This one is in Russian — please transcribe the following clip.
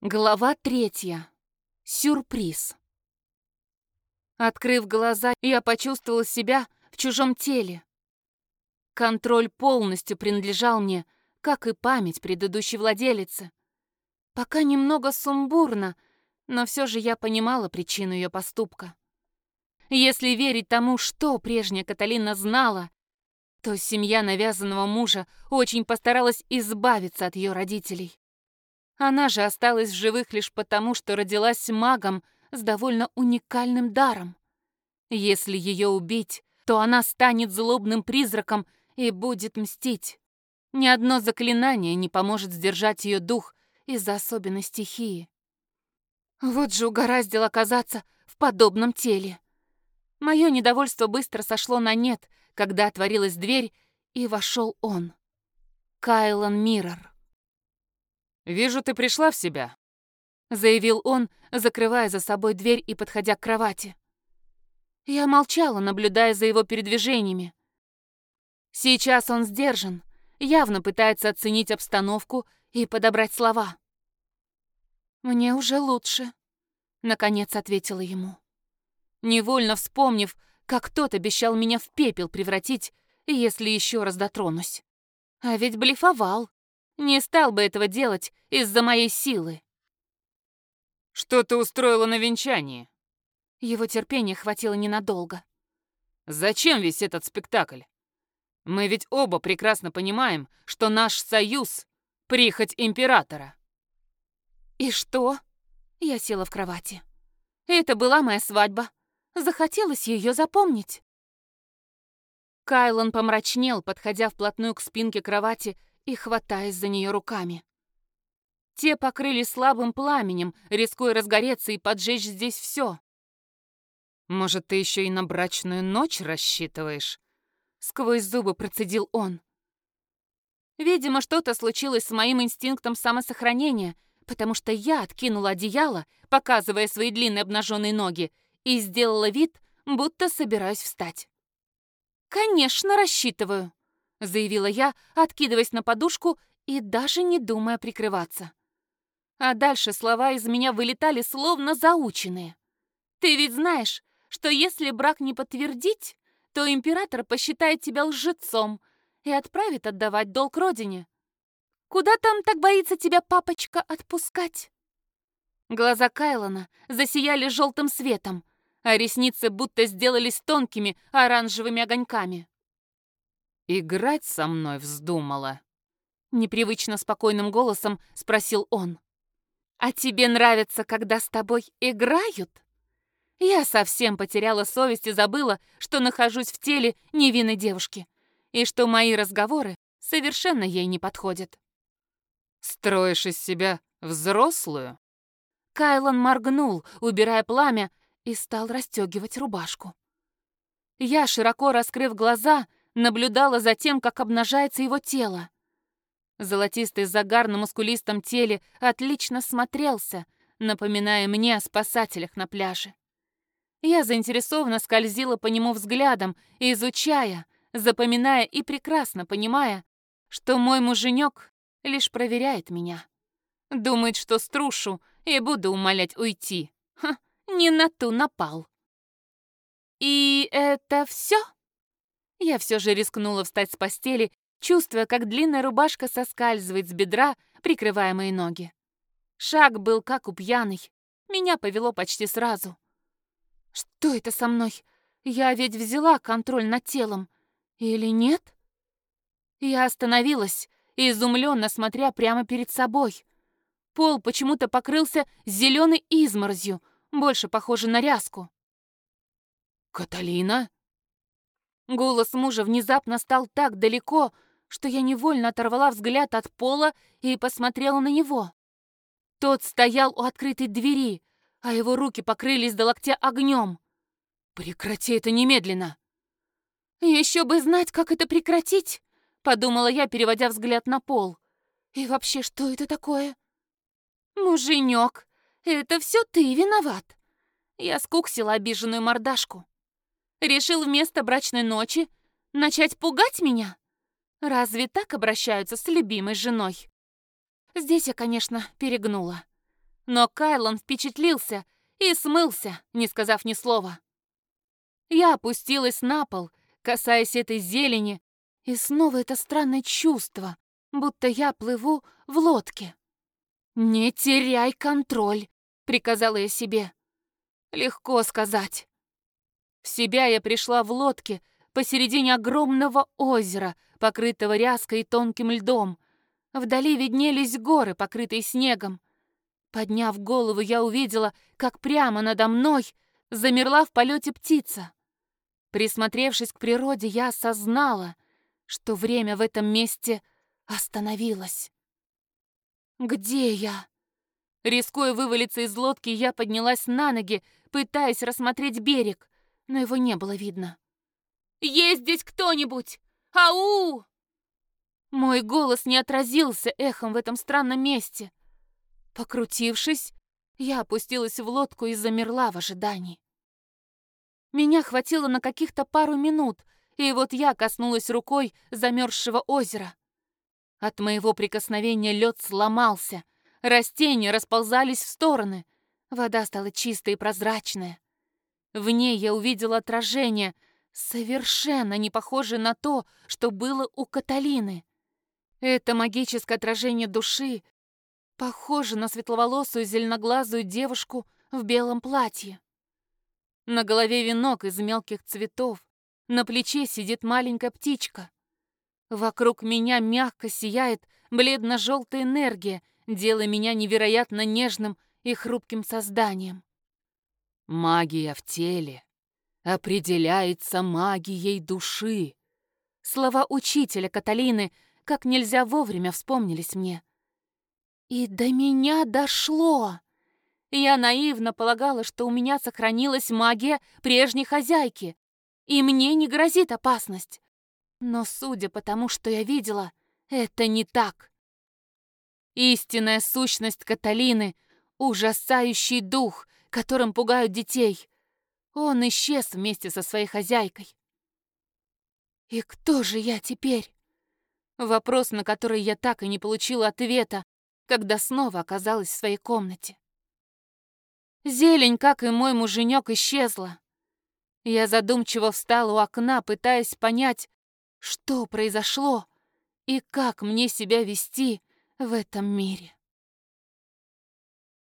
Глава третья. Сюрприз. Открыв глаза, я почувствовала себя в чужом теле. Контроль полностью принадлежал мне, как и память предыдущей владелицы. Пока немного сумбурно, но все же я понимала причину ее поступка. Если верить тому, что прежняя Каталина знала, то семья навязанного мужа очень постаралась избавиться от ее родителей. Она же осталась в живых лишь потому, что родилась магом с довольно уникальным даром. Если ее убить, то она станет злобным призраком и будет мстить. Ни одно заклинание не поможет сдержать ее дух из-за особенной стихии. Вот же угораздило оказаться в подобном теле. Мое недовольство быстро сошло на нет, когда отворилась дверь, и вошел он. Кайлан Миррор. «Вижу, ты пришла в себя», — заявил он, закрывая за собой дверь и подходя к кровати. Я молчала, наблюдая за его передвижениями. Сейчас он сдержан, явно пытается оценить обстановку и подобрать слова. «Мне уже лучше», — наконец ответила ему. Невольно вспомнив, как тот обещал меня в пепел превратить, если еще раз дотронусь. А ведь блефовал. Не стал бы этого делать из-за моей силы. «Что ты устроила на венчании?» Его терпения хватило ненадолго. «Зачем весь этот спектакль? Мы ведь оба прекрасно понимаем, что наш союз — прихоть императора». «И что?» Я села в кровати. «Это была моя свадьба. Захотелось ее запомнить». Кайлон помрачнел, подходя вплотную к спинке кровати и хватаясь за нее руками. Те покрыли слабым пламенем, рискуя разгореться и поджечь здесь все. «Может, ты еще и на брачную ночь рассчитываешь?» Сквозь зубы процедил он. Видимо, что-то случилось с моим инстинктом самосохранения, потому что я откинула одеяло, показывая свои длинные обнаженные ноги, и сделала вид, будто собираюсь встать. «Конечно, рассчитываю», — заявила я, откидываясь на подушку и даже не думая прикрываться. А дальше слова из меня вылетали словно заученные. «Ты ведь знаешь, что если брак не подтвердить, то император посчитает тебя лжецом и отправит отдавать долг родине. Куда там так боится тебя папочка отпускать?» Глаза Кайлона засияли желтым светом, а ресницы будто сделались тонкими оранжевыми огоньками. «Играть со мной вздумала?» Непривычно спокойным голосом спросил он. «А тебе нравится, когда с тобой играют?» Я совсем потеряла совесть и забыла, что нахожусь в теле невинной девушки, и что мои разговоры совершенно ей не подходят. «Строишь из себя взрослую?» Кайлон моргнул, убирая пламя, и стал расстегивать рубашку. Я, широко раскрыв глаза, наблюдала за тем, как обнажается его тело. Золотистый загар на мускулистом теле отлично смотрелся, напоминая мне о спасателях на пляже. Я заинтересованно скользила по нему взглядом, изучая, запоминая и прекрасно понимая, что мой муженек лишь проверяет меня. Думает, что струшу и буду умолять уйти. Ха, не на ту напал. «И это все? Я все же рискнула встать с постели, чувствуя, как длинная рубашка соскальзывает с бедра, прикрывая мои ноги. Шаг был как у пьяной. Меня повело почти сразу. Что это со мной? Я ведь взяла контроль над телом. Или нет? Я остановилась, изумленно смотря прямо перед собой. Пол почему-то покрылся зеленой изморозью, больше похожей на ряску. «Каталина?» Голос мужа внезапно стал так далеко, что я невольно оторвала взгляд от пола и посмотрела на него. Тот стоял у открытой двери, а его руки покрылись до локтя огнем. «Прекрати это немедленно!» «Еще бы знать, как это прекратить!» — подумала я, переводя взгляд на пол. «И вообще, что это такое?» «Муженек, это все ты виноват!» Я скуксила обиженную мордашку. Решил вместо брачной ночи начать пугать меня? Разве так обращаются с любимой женой? Здесь я, конечно, перегнула. Но Кайлон впечатлился и смылся, не сказав ни слова. Я опустилась на пол, касаясь этой зелени, и снова это странное чувство, будто я плыву в лодке. «Не теряй контроль», — приказала я себе. Легко сказать. Себя я пришла в лодке посередине огромного озера, покрытого ряской и тонким льдом. Вдали виднелись горы, покрытые снегом. Подняв голову, я увидела, как прямо надо мной замерла в полете птица. Присмотревшись к природе, я осознала, что время в этом месте остановилось. «Где я?» Рискуя вывалиться из лодки, я поднялась на ноги, пытаясь рассмотреть берег, но его не было видно. «Есть здесь кто-нибудь? Ау!» Мой голос не отразился эхом в этом странном месте. Покрутившись, я опустилась в лодку и замерла в ожидании. Меня хватило на каких-то пару минут, и вот я коснулась рукой замерзшего озера. От моего прикосновения лед сломался, растения расползались в стороны, вода стала чистая и прозрачная. В ней я увидела отражение, совершенно не похожее на то, что было у Каталины. Это магическое отражение души похоже на светловолосую зеленоглазую девушку в белом платье. На голове венок из мелких цветов, на плече сидит маленькая птичка. Вокруг меня мягко сияет бледно-желтая энергия, делая меня невероятно нежным и хрупким созданием. Магия в теле определяется магией души. Слова учителя Каталины как нельзя вовремя вспомнились мне. И до меня дошло. Я наивно полагала, что у меня сохранилась магия прежней хозяйки, и мне не грозит опасность. Но судя по тому, что я видела, это не так. Истинная сущность Каталины — ужасающий дух, которым пугают детей. Он исчез вместе со своей хозяйкой. И кто же я теперь? Вопрос, на который я так и не получила ответа, когда снова оказалась в своей комнате. Зелень, как и мой муженек, исчезла. Я задумчиво встала у окна, пытаясь понять, что произошло и как мне себя вести в этом мире.